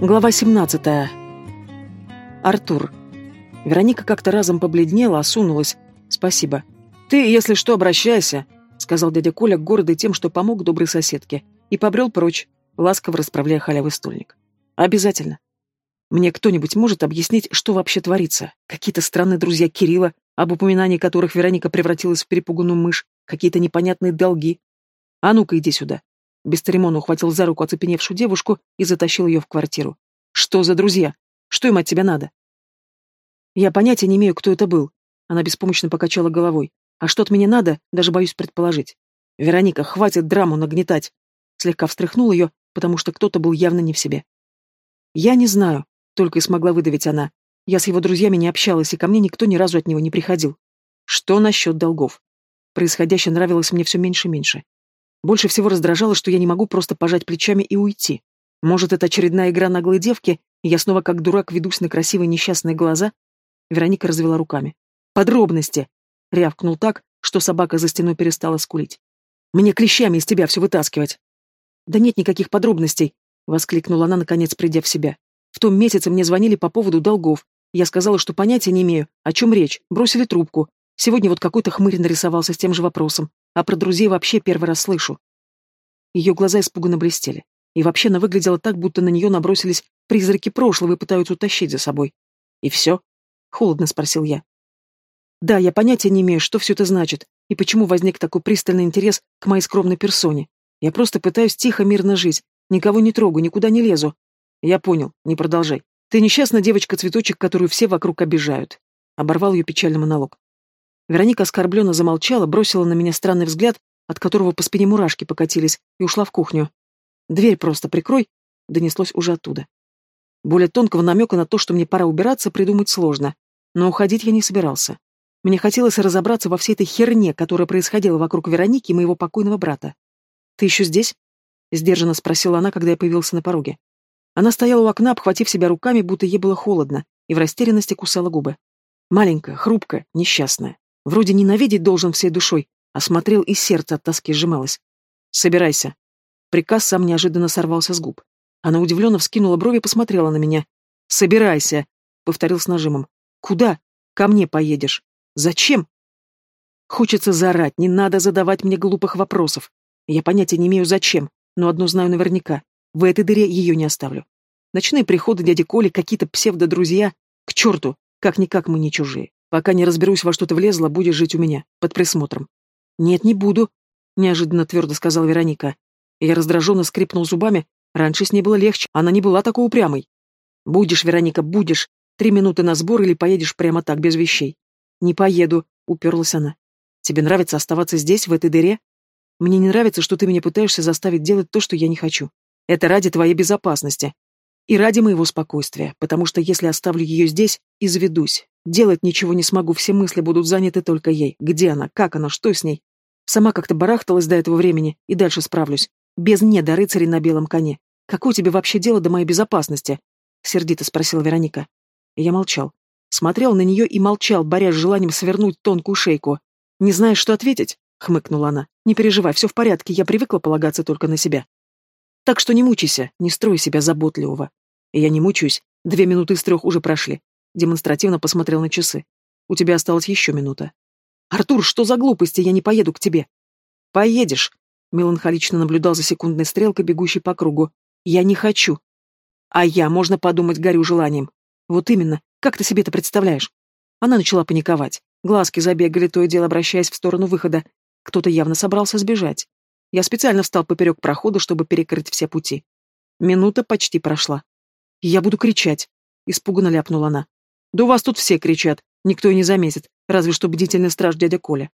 Глава 17. Артур. Вероника как-то разом побледнела, осунулась. «Спасибо. Ты, если что, обращайся», — сказал дядя Коля, гордый тем, что помог доброй соседке, и побрел прочь, ласково расправляя халявый стульник. «Обязательно. Мне кто-нибудь может объяснить, что вообще творится? Какие-то странные друзья Кирилла, об упоминании которых Вероника превратилась в перепуганную мышь, какие-то непонятные долги. А ну-ка, иди сюда. Бесцеремонно ухватил за руку оцепеневшую девушку и затащил ее в квартиру. «Что за друзья? Что им от тебя надо?» «Я понятия не имею, кто это был». Она беспомощно покачала головой. «А что от меня надо, даже боюсь предположить. Вероника, хватит драму нагнетать!» Слегка встряхнул ее, потому что кто-то был явно не в себе. «Я не знаю», — только и смогла выдавить она. «Я с его друзьями не общалась, и ко мне никто ни разу от него не приходил. Что насчет долгов?» Происходящее нравилось мне все меньше и меньше. Больше всего раздражало, что я не могу просто пожать плечами и уйти. Может, это очередная игра наглой девки, и я снова как дурак ведусь на красивые несчастные глаза? Вероника развела руками. «Подробности!» — рявкнул так, что собака за стеной перестала скулить. «Мне клещами из тебя все вытаскивать!» «Да нет никаких подробностей!» — воскликнула она, наконец придя в себя. «В том месяце мне звонили по поводу долгов. Я сказала, что понятия не имею, о чем речь, бросили трубку. Сегодня вот какой-то хмырь нарисовался с тем же вопросом а про друзей вообще первый раз слышу. Ее глаза испуганно блестели. И вообще она выглядела так, будто на нее набросились призраки прошлого и пытаются утащить за собой. «И все?» — холодно спросил я. «Да, я понятия не имею, что все это значит, и почему возник такой пристальный интерес к моей скромной персоне. Я просто пытаюсь тихо, мирно жить, никого не трогаю, никуда не лезу. Я понял, не продолжай. Ты несчастная девочка-цветочек, которую все вокруг обижают. Оборвал ее печальный монолог. Вероника оскорбленно замолчала, бросила на меня странный взгляд, от которого по спине мурашки покатились, и ушла в кухню. «Дверь просто прикрой», — донеслось уже оттуда. Более тонкого намека на то, что мне пора убираться, придумать сложно. Но уходить я не собирался. Мне хотелось разобраться во всей этой херне, которая происходила вокруг Вероники и моего покойного брата. «Ты еще здесь?» — сдержанно спросила она, когда я появился на пороге. Она стояла у окна, обхватив себя руками, будто ей было холодно, и в растерянности кусала губы. Маленькая, хрупкая, несчастная. Вроде ненавидеть должен всей душой, а смотрел и сердце от тоски сжималось. «Собирайся». Приказ сам неожиданно сорвался с губ. Она удивленно вскинула брови и посмотрела на меня. «Собирайся», — повторил с нажимом. «Куда? Ко мне поедешь. Зачем?» Хочется заорать, не надо задавать мне глупых вопросов. Я понятия не имею зачем, но одно знаю наверняка. В этой дыре ее не оставлю. Ночные приходы дяди Коли, какие-то псевдо-друзья. К черту, как-никак мы не чужие. Пока не разберусь, во что ты влезла, будешь жить у меня, под присмотром. Нет, не буду, неожиданно твердо сказала Вероника. Я раздраженно скрипнул зубами. Раньше с ней было легче, она не была такой упрямой. Будешь, Вероника, будешь. Три минуты на сбор или поедешь прямо так, без вещей. Не поеду, уперлась она. Тебе нравится оставаться здесь, в этой дыре? Мне не нравится, что ты меня пытаешься заставить делать то, что я не хочу. Это ради твоей безопасности. И ради моего спокойствия, потому что если оставлю ее здесь, изведусь. Делать ничего не смогу, все мысли будут заняты только ей. Где она, как она, что с ней? Сама как-то барахталась до этого времени, и дальше справлюсь. Без мне до рыцарей на белом коне. Какое тебе вообще дело до моей безопасности? Сердито спросила Вероника. Я молчал. Смотрел на нее и молчал, борясь с желанием свернуть тонкую шейку. «Не знаешь, что ответить?» — хмыкнула она. «Не переживай, все в порядке, я привыкла полагаться только на себя. Так что не мучайся, не строй себя заботливого. Я не мучаюсь. Две минуты из трех уже прошли. Демонстративно посмотрел на часы. У тебя осталась еще минута. Артур, что за глупости? Я не поеду к тебе. Поедешь. Меланхолично наблюдал за секундной стрелкой, бегущей по кругу. Я не хочу. А я, можно подумать, горю желанием. Вот именно. Как ты себе это представляешь? Она начала паниковать. Глазки забегали, то и дело обращаясь в сторону выхода. Кто-то явно собрался сбежать. Я специально встал поперек прохода, чтобы перекрыть все пути. Минута почти прошла. «Я буду кричать», — испуганно ляпнула она. «Да у вас тут все кричат, никто и не заметит, разве что бдительный страж дядя Коля.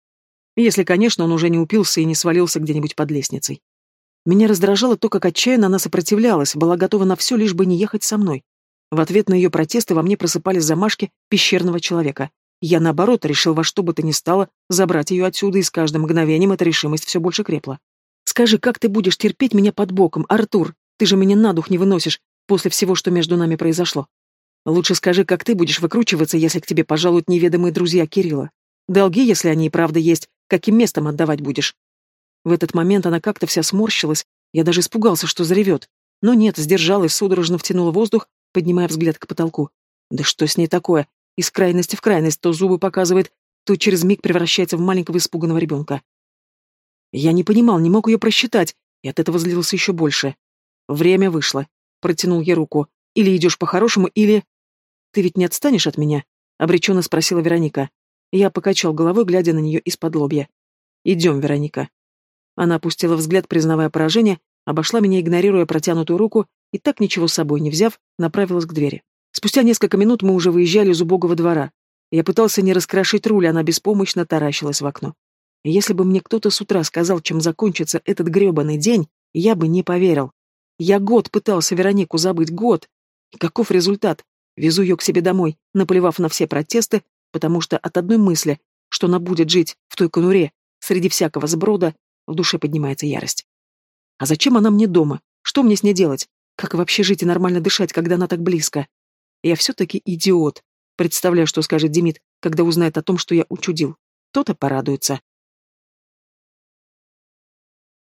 Если, конечно, он уже не упился и не свалился где-нибудь под лестницей. Меня раздражало то, как отчаянно она сопротивлялась, была готова на все, лишь бы не ехать со мной. В ответ на ее протесты во мне просыпались замашки пещерного человека. Я, наоборот, решил во что бы то ни стало забрать ее отсюда, и с каждым мгновением эта решимость все больше крепла. «Скажи, как ты будешь терпеть меня под боком, Артур? Ты же меня на дух не выносишь, после всего, что между нами произошло. Лучше скажи, как ты будешь выкручиваться, если к тебе пожалуют неведомые друзья Кирилла. Долги, если они и правда есть, каким местом отдавать будешь? В этот момент она как-то вся сморщилась, я даже испугался, что заревет. Но нет, сдержалась, судорожно втянула воздух, поднимая взгляд к потолку. Да что с ней такое? Из крайности в крайность то зубы показывает, то через миг превращается в маленького испуганного ребенка. Я не понимал, не мог ее просчитать, и от этого злился еще больше. Время вышло. Протянул ей руку. Или идешь по-хорошему, или... Ты ведь не отстанешь от меня? Обреченно спросила Вероника. Я покачал головой, глядя на нее из-под лобья. Идем, Вероника. Она опустила взгляд, признавая поражение, обошла меня, игнорируя протянутую руку, и так ничего с собой не взяв, направилась к двери. Спустя несколько минут мы уже выезжали из убогого двора. Я пытался не раскрошить руль, она беспомощно таращилась в окно. Если бы мне кто-то с утра сказал, чем закончится этот грёбаный день, я бы не поверил. Я год пытался Веронику забыть, год. И каков результат? Везу ее к себе домой, наплевав на все протесты, потому что от одной мысли, что она будет жить в той конуре, среди всякого сброда, в душе поднимается ярость. А зачем она мне дома? Что мне с ней делать? Как вообще жить и нормально дышать, когда она так близко? Я все-таки идиот. Представляю, что скажет Демид, когда узнает о том, что я учудил. То-то порадуется.